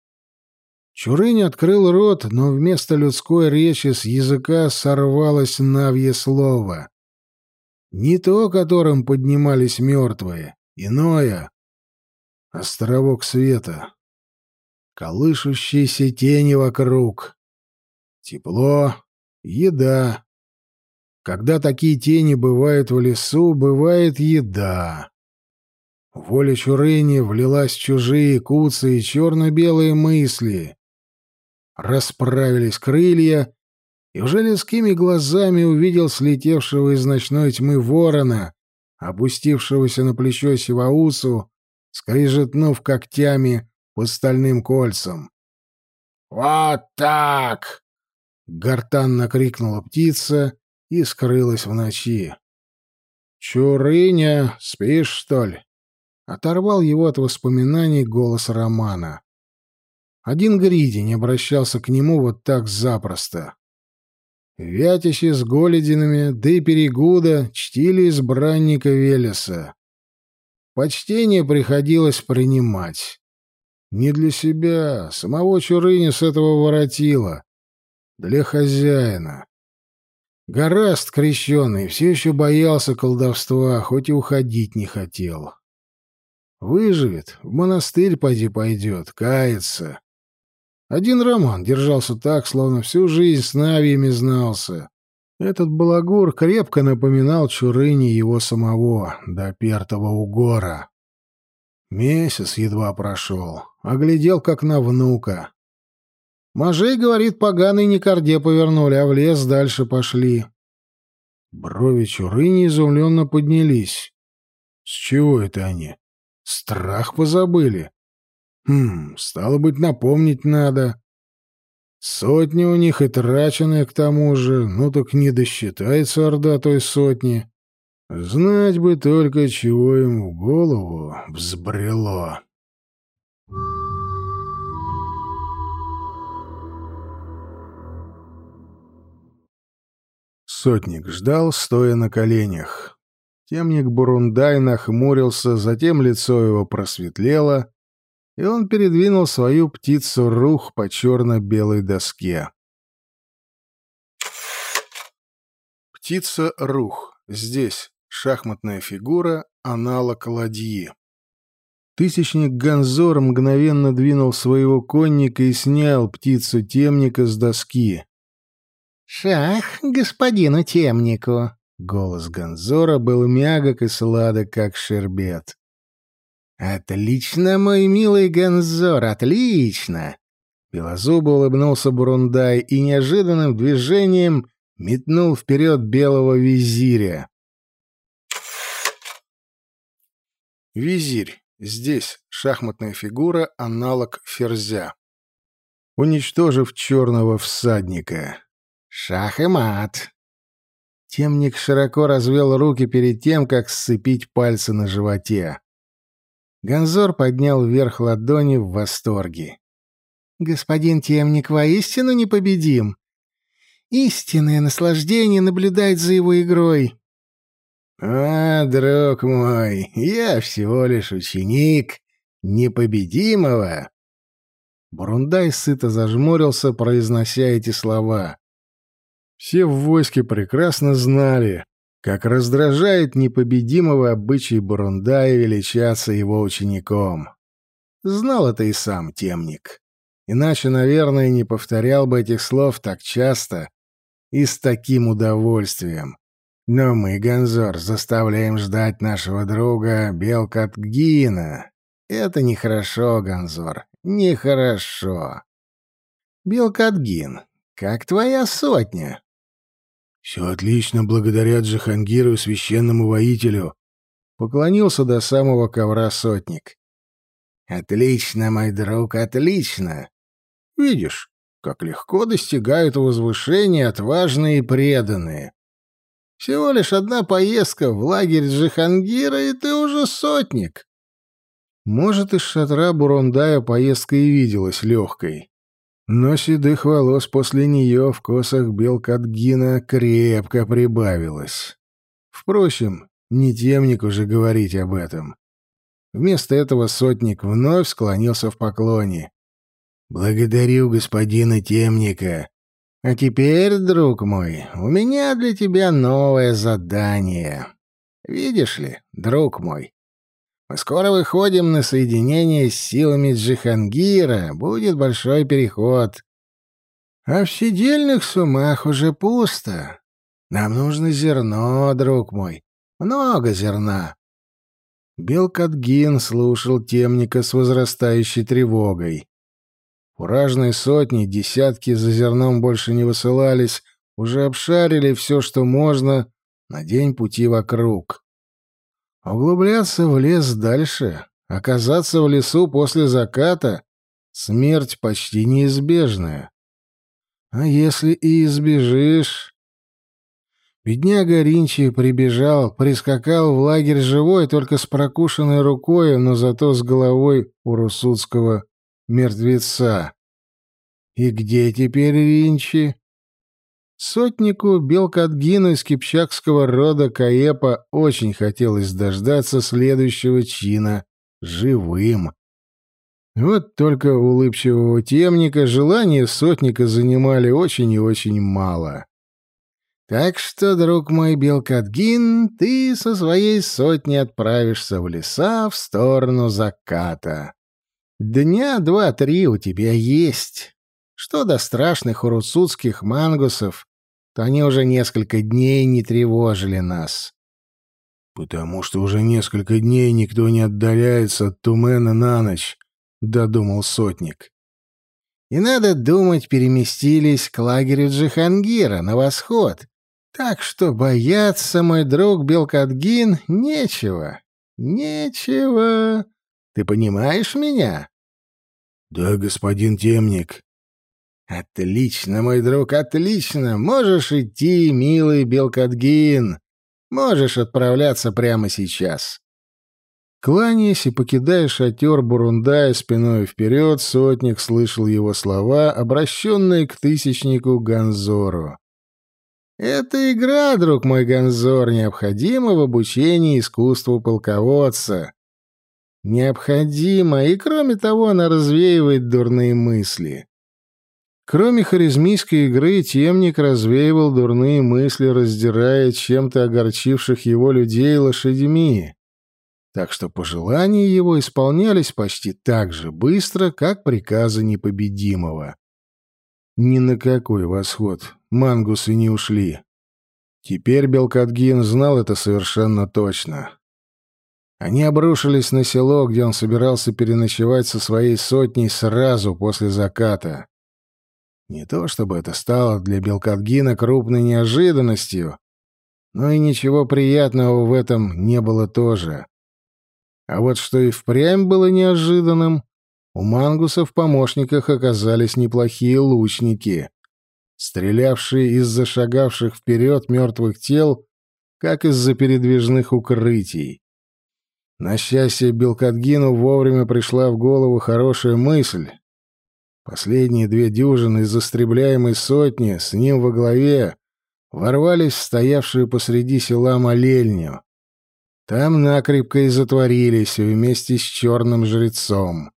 Чурынь открыл рот, но вместо людской речи с языка сорвалось навье слово. Не то, которым поднимались мертвые, иное. Островок света. Колышущиеся тени вокруг. Тепло, еда. Когда такие тени бывают в лесу, бывает еда. Воля Чурыни влилась в чужие куцы и черно-белые мысли расправились крылья, и уже лескими глазами увидел слетевшего из ночной тьмы ворона, опустившегося на плечо Сиваусу, скрижетнув когтями по стальным кольцам. «Вот так!» — гортанно крикнула птица и скрылась в ночи. «Чурыня, спишь, что ли?» оторвал его от воспоминаний голос Романа. Один Гриди не обращался к нему вот так запросто. Вятичи с Голединами, да и Перегуда чтили избранника Велеса. Почтение приходилось принимать. Не для себя, самого Чурыни с этого воротила. Для хозяина. Гораст крещеный все еще боялся колдовства, хоть и уходить не хотел. Выживет, в монастырь поди пойдет, кается. Один Роман держался так, словно всю жизнь с Навиями знался. Этот балагур крепко напоминал Чурыни его самого, до пертого угора. Месяц едва прошел. Оглядел, как на внука. Мажей, говорит, поганый не корде повернули, а в лес дальше пошли. Брови Чурыни изумленно поднялись. С чего это они? Страх позабыли? Хм, стало быть, напомнить надо. Сотни у них и траченые к тому же, ну так не досчитается орда той сотни. Знать бы только, чего им в голову взбрело. Сотник ждал, стоя на коленях. Темник Бурундай нахмурился, затем лицо его просветлело, и он передвинул свою птицу рух по черно-белой доске. Птица рух. Здесь шахматная фигура, аналог ладьи. Тысячник Гонзор мгновенно двинул своего конника и снял птицу темника с доски. «Шах господину темнику!» Голос Гонзора был мягок и сладок, как шербет. «Отлично, мой милый Гонзор, отлично!» Белозубо улыбнулся Бурундай и неожиданным движением метнул вперед белого визиря. Визирь. Здесь шахматная фигура, аналог ферзя. Уничтожив черного всадника. Шах и мат. Темник широко развел руки перед тем, как сцепить пальцы на животе. Гонзор поднял вверх ладони в восторге. «Господин Темник воистину непобедим. Истинное наслаждение наблюдать за его игрой». «А, друг мой, я всего лишь ученик непобедимого». Бурундай сыто зажмурился, произнося эти слова. Все в войске прекрасно знали, как раздражает непобедимого обычай Бурундая величаться его учеником. Знал это и сам темник. Иначе, наверное, не повторял бы этих слов так часто и с таким удовольствием. Но мы, Гонзор, заставляем ждать нашего друга Белкатгина. Это нехорошо, Гонзор, нехорошо. Белкатгин, как твоя сотня? Все отлично благодаря Джахангиру, священному воителю. Поклонился до самого ковра сотник. Отлично, мой друг, отлично. Видишь, как легко достигают возвышения отважные и преданные. Всего лишь одна поездка в лагерь Джихангира, и ты уже сотник. Может, из шатра Бурундая поездка и виделась легкой. Но седых волос после нее в косах Белкадгина крепко прибавилось. Впрочем, не темник уже говорить об этом. Вместо этого сотник вновь склонился в поклоне. «Благодарю господина темника. А теперь, друг мой, у меня для тебя новое задание. Видишь ли, друг мой, мы скоро выходим на соединение с силами Джихангира. Будет большой переход. А в сидельных сумах уже пусто. Нам нужно зерно, друг мой. Много зерна. Белкадгин слушал темника с возрастающей тревогой. Фуражные сотни, десятки за зерном больше не высылались, уже обшарили все, что можно, на день пути вокруг. Углубляться в лес дальше, оказаться в лесу после заката — смерть почти неизбежная. А если и избежишь... Бедняга Ринчи прибежал, прискакал в лагерь живой, только с прокушенной рукой, но зато с головой у русудского мертвеца. И где теперь Ринчи? Сотнику Белкадгину из кипчакского рода Каепа очень хотелось дождаться следующего чина живым. Вот только улыбчивого темника желания сотника занимали очень и очень мало. Так что, друг мой Белкадгин, ты со своей сотней отправишься в леса в сторону заката. Дня два-три у тебя есть. Что до страшных уруцутских мангусов, то они уже несколько дней не тревожили нас. «Потому что уже несколько дней никто не отдаляется от Тумена на ночь», — додумал сотник. «И надо думать, переместились к лагерю Джихангира на восход, так что бояться, мой друг Белкадгин, нечего. Нечего. Ты понимаешь меня? Да, господин темник. Отлично, мой друг, отлично. Можешь идти, милый Белкадгин. Можешь отправляться прямо сейчас. Кланяясь и покидая шатер Бурундая спиной вперед, сотник слышал его слова, обращенные к тысячнику Ганзору. Это игра, друг мой Гонзор, необходима в обучении искусству полководца. Необходима, и кроме того, она развеивает дурные мысли. Кроме харизмийской игры, темник развеивал дурные мысли, раздирая чем-то огорчивших его людей лошадьми. Так что пожелания его исполнялись почти так же быстро, как приказы непобедимого. Ни на какой восход мангусы не ушли. Теперь Белкадгин знал это совершенно точно. Они обрушились на село, где он собирался переночевать со своей сотней сразу после заката. Не то чтобы это стало для Белкадгина крупной неожиданностью, но и ничего приятного в этом не было тоже. А вот что и впрямь было неожиданным, у мангуса в помощниках оказались неплохие лучники, стрелявшие из зашагавших вперед мертвых тел, как из-за передвижных укрытий. На счастье, Белкадгину вовремя пришла в голову хорошая мысль. Последние две дюжины из застребляемой сотни с ним во главе ворвались в стоявшую посреди села молельню. Там накрепко и затворились вместе с черным жрецом.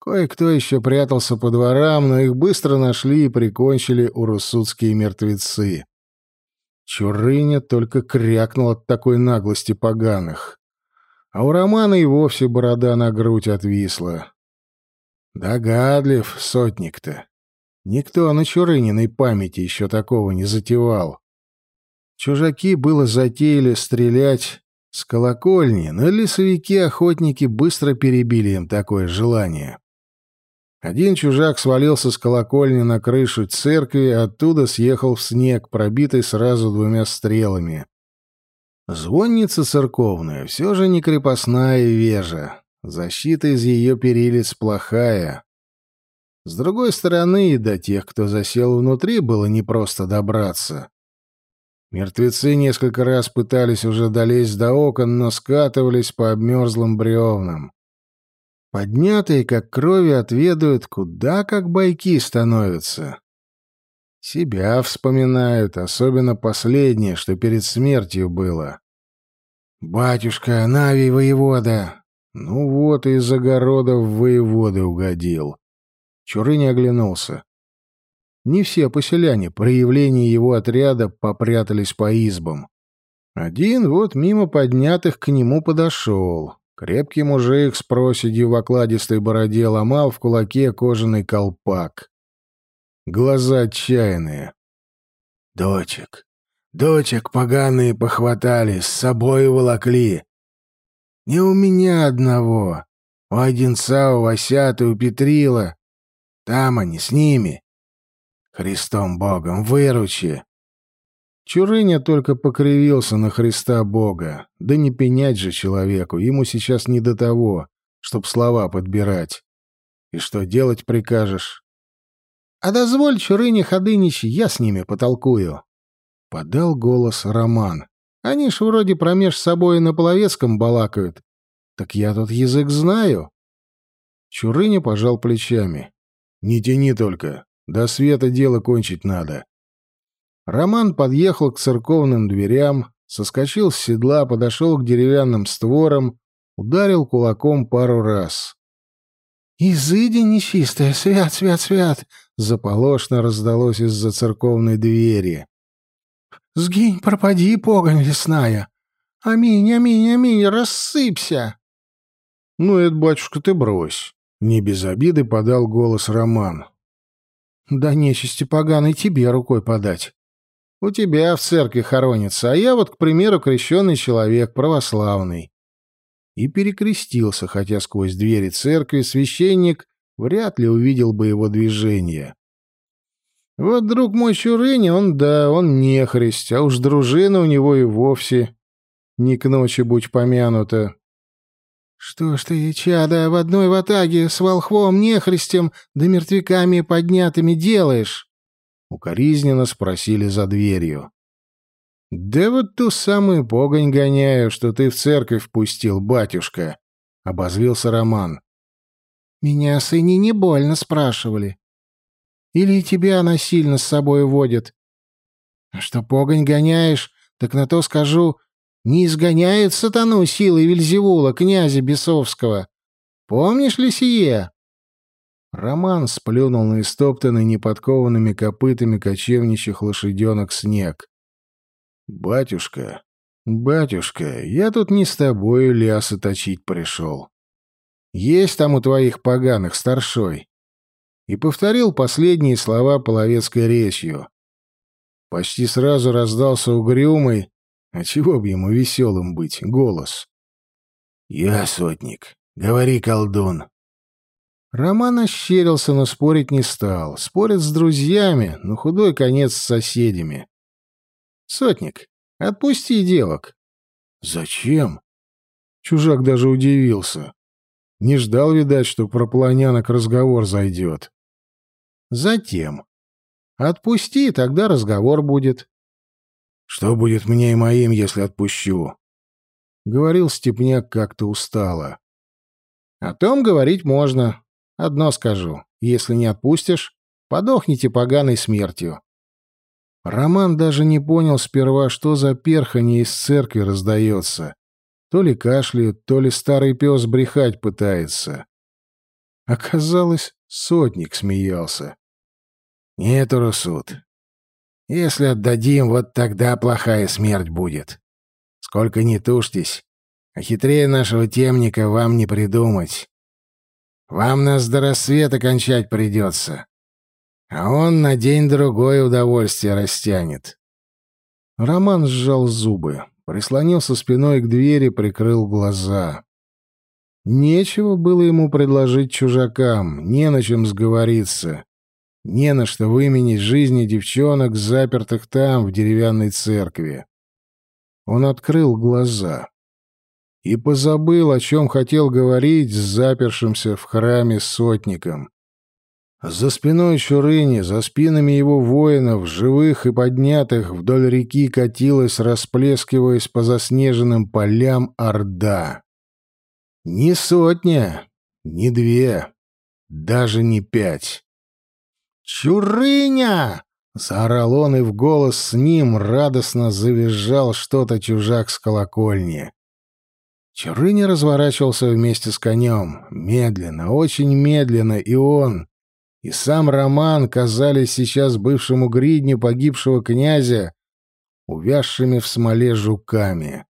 Кое-кто еще прятался по дворам, но их быстро нашли и прикончили урусутские мертвецы. Чурыня только крякнул от такой наглости поганых. А у Романа и вовсе борода на грудь отвисла. Догадлив сотник-то. Никто на Чурыниной памяти еще такого не затевал. Чужаки было затеяли стрелять с колокольни, но лесовики-охотники быстро перебили им такое желание. Один чужак свалился с колокольни на крышу церкви, оттуда съехал в снег, пробитый сразу двумя стрелами. Звонница церковная все же не крепостная вежа. Защита из ее перилец плохая. С другой стороны, до тех, кто засел внутри, было непросто добраться. Мертвецы несколько раз пытались уже долезть до окон, но скатывались по обмерзлым бревнам. Поднятые, как крови, отведают, куда как бойки становятся. Себя вспоминают, особенно последнее, что перед смертью было. «Батюшка, Навий воевода!» Ну вот и из огорода в воеводы угодил. Чуры оглянулся. Не все поселяне при явлении его отряда попрятались по избам. Один вот мимо поднятых к нему подошел. Крепкий мужик с проседью в окладистой бороде ломал в кулаке кожаный колпак. Глаза отчаянные. «Дочек, дочек поганые похватали, с собой волокли. Не у меня одного, у Одинца, у Васята, у Петрила. Там они, с ними. Христом Богом, выручи!» Чурыня только покривился на Христа Бога. Да не пенять же человеку, ему сейчас не до того, чтоб слова подбирать. И что делать прикажешь? А дозволь, Чурыня Ходынич, я с ними потолкую. подал голос Роман. Они ж вроде промеж собой на половецком балакают. Так я тут язык знаю. Чурыня пожал плечами. Не тяни только. До света дело кончить надо. Роман подъехал к церковным дверям, соскочил с седла, подошел к деревянным створам, ударил кулаком пару раз. «Изыди, нечистая, свят, свят, свят!» — заполошно раздалось из-за церковной двери. «Сгинь, пропади, погонь лесная! Аминь, аминь, аминь, рассыпься!» «Ну, это, батюшка, ты брось!» — не без обиды подал голос Роман. «Да нечисти поганой тебе рукой подать. У тебя в церкви хоронится, а я вот, к примеру, крещенный человек, православный. И перекрестился, хотя сквозь двери церкви священник вряд ли увидел бы его движение. Вот друг мой Чурыня, он, да, он не христ, а уж дружина у него и вовсе не к ночи будь помянута. «Что ж ты, чада, в одной ватаге с волхвом, нехристем да мертвяками поднятыми делаешь?» Укоризненно спросили за дверью. «Да вот ту самую погонь гоняю, что ты в церковь впустил, батюшка», — обозвился Роман. «Меня сыни не больно спрашивали. Или тебя она сильно с собой водит? А что погонь гоняешь, так на то скажу, не изгоняет сатану силой Вильзевула, князя Бесовского. Помнишь ли сие?» Роман сплюнул на истоптанный неподкованными копытами кочевничьих лошаденок снег. «Батюшка, батюшка, я тут не с тобой лясы точить пришел. Есть там у твоих поганых старшой». И повторил последние слова половецкой речью. Почти сразу раздался угрюмый, а чего б ему веселым быть, голос. «Я сотник. Говори, колдун, Роман ощерился, но спорить не стал. Спорит с друзьями, но худой конец с соседями. «Сотник, отпусти девок». «Зачем?» Чужак даже удивился. Не ждал, видать, что про полонянок разговор зайдет. «Затем. Отпусти, тогда разговор будет». «Что будет мне и моим, если отпущу?» — говорил Степняк как-то устало. «О том говорить можно. Одно скажу. Если не отпустишь, подохните поганой смертью. Роман даже не понял сперва, что за перханье из церкви раздается. То ли кашляет, то ли старый пес брехать пытается. Оказалось, сотник смеялся. «Нет, Урусут. Если отдадим, вот тогда плохая смерть будет. Сколько не тушьтесь, а хитрее нашего темника вам не придумать. Вам нас до рассвета кончать придется. А он на день-другой удовольствие растянет. Роман сжал зубы, прислонился спиной к двери, прикрыл глаза. Нечего было ему предложить чужакам, не на чем сговориться, не на что выменить жизни девчонок, запертых там, в деревянной церкви. Он открыл глаза и позабыл, о чем хотел говорить с запершимся в храме сотником. За спиной Чурыни, за спинами его воинов, живых и поднятых, вдоль реки катилась, расплескиваясь по заснеженным полям, орда. Не сотня, не две, даже не пять. «Чурыня!» — заорал он, и в голос с ним радостно завизжал что-то чужак с колокольни. Чурыня разворачивался вместе с конем. Медленно, очень медленно, и он, и сам Роман казались сейчас бывшему гридню погибшего князя увязшими в смоле жуками.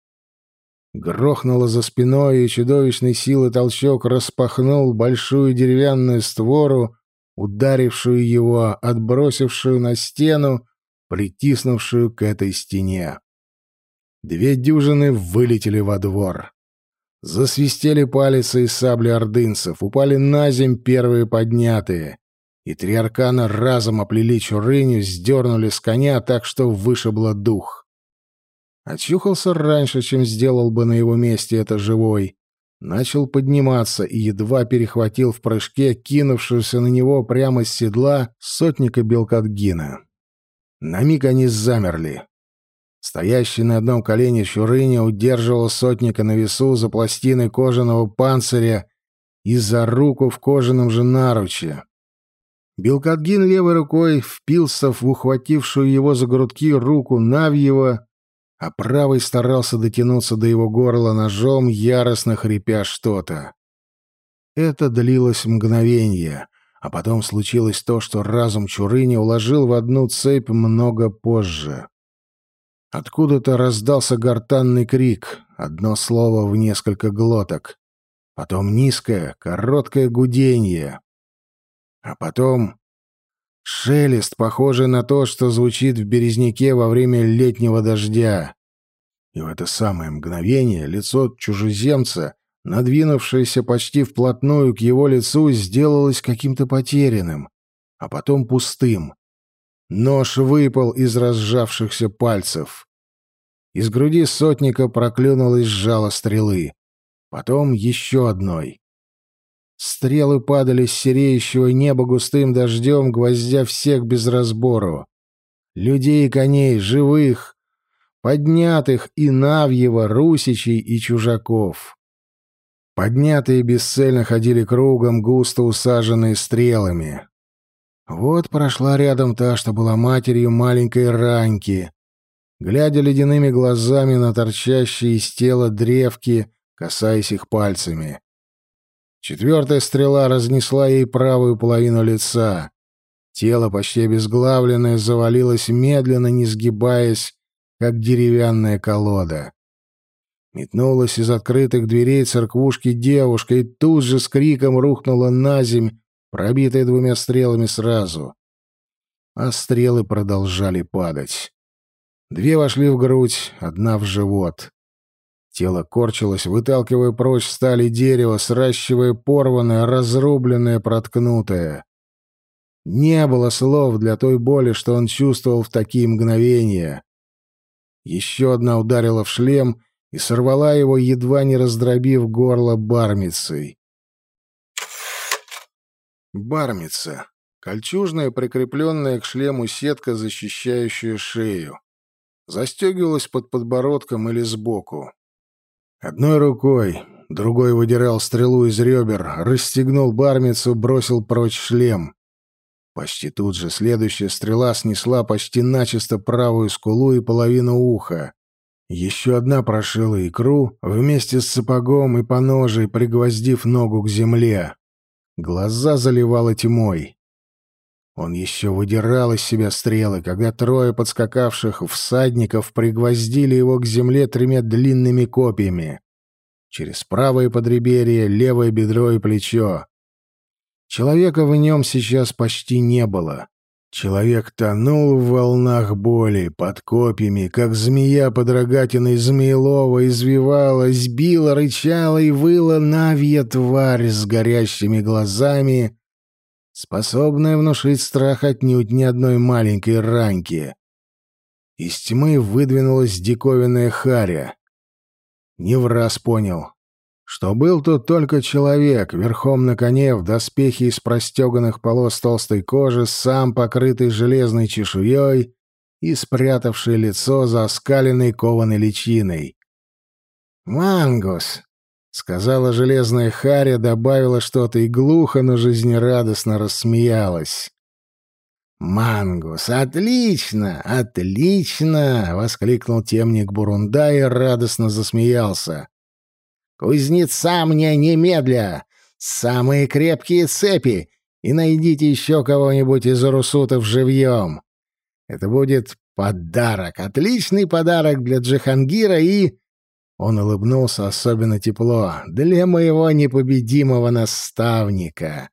Грохнуло за спиной, и чудовищной силы толчок распахнул большую деревянную створу, ударившую его, отбросившую на стену, притиснувшую к этой стене. Две дюжины вылетели во двор. Засвистели палицы и сабли ордынцев, упали на земь первые поднятые, и три аркана разом оплели Чурыню, сдернули с коня так, что вышибло дух. Очухался раньше, чем сделал бы на его месте это живой. Начал подниматься и едва перехватил в прыжке кинувшуюся на него прямо с седла сотника Белкадгина. На миг они замерли. Стоящий на одном колене Чурыня удерживал сотника на весу за пластиной кожаного панциря и за руку в кожаном же наруче. Белкадгин левой рукой впился в ухватившую его за грудки руку Навьева, а правой старался дотянуться до его горла ножом, яростно хрипя что-то. Это длилось мгновение, а потом случилось то, что разум Чурыни уложил в одну цепь много позже. Откуда-то раздался гортанный крик, одно слово в несколько глоток. Потом низкое, короткое гудение. А потом шелест, похожий на то, что звучит в березняке во время летнего дождя. И в это самое мгновение лицо чужеземца, надвинувшееся почти вплотную к его лицу, сделалось каким-то потерянным, а потом пустым. Нож выпал из разжавшихся пальцев. Из груди сотника проклюнулось жало стрелы. Потом еще одной. Стрелы падали с сереющего неба густым дождем, гвоздя всех без разбору. Людей и коней, живых, поднятых и Навьева, Русичей и чужаков. Поднятые бесцельно ходили кругом, густо усаженные стрелами. Вот прошла рядом та, что была матерью маленькой Раньки, глядя ледяными глазами на торчащие из тела древки, касаясь их пальцами. Четвертая стрела разнесла ей правую половину лица. Тело, почти обезглавленное, завалилось медленно, не сгибаясь, как деревянная колода. Метнулась из открытых дверей церквушки девушка и тут же с криком рухнула на земь, пробитая двумя стрелами сразу. А стрелы продолжали падать. Две вошли в грудь, одна в живот. Тело корчилось, выталкивая прочь стали дерева, сращивая порванное, разрубленное, проткнутое. Не было слов для той боли, что он чувствовал в такие мгновения. Еще одна ударила в шлем и сорвала его, едва не раздробив горло бармицей. Бармица. Кольчужная, прикрепленная к шлему сетка, защищающая шею. Застегивалась под подбородком или сбоку. Одной рукой, другой выдирал стрелу из ребер, расстегнул бармицу, бросил прочь шлем. Почти тут же следующая стрела снесла почти начисто правую скулу и половину уха. Еще одна прошила икру вместе с сапогом и поножей, пригвоздив ногу к земле. Глаза заливало тьмой. Он еще выдирал из себя стрелы, когда трое подскакавших всадников пригвоздили его к земле тремя длинными копьями. Через правое подреберье, левое бедро и плечо. Человека в нем сейчас почти не было. Человек тонул в волнах боли, под копьями, как змея под рогатиной змеелова, извивалась, била, рычала и выла навья тварь с горящими глазами, способная внушить страх отнюдь ни одной маленькой ранки. Из тьмы выдвинулась диковинная харя. Не в раз понял, что был тут только человек, верхом на коне, в доспехе из простеганных полос толстой кожи, сам покрытый железной чешуей и спрятавший лицо за оскаленной кованой личиной. «Мангус!» — сказала железная Харя, добавила что-то и глухо, но жизнерадостно рассмеялась. «Мангус! Отлично! Отлично!» — воскликнул темник Бурунда и радостно засмеялся. Кузнеца мне немедля! Самые крепкие цепи! И найдите еще кого-нибудь из русутов живьем! Это будет подарок, отличный подарок для Джихангира и...» Он улыбнулся особенно тепло. «Для моего непобедимого наставника!»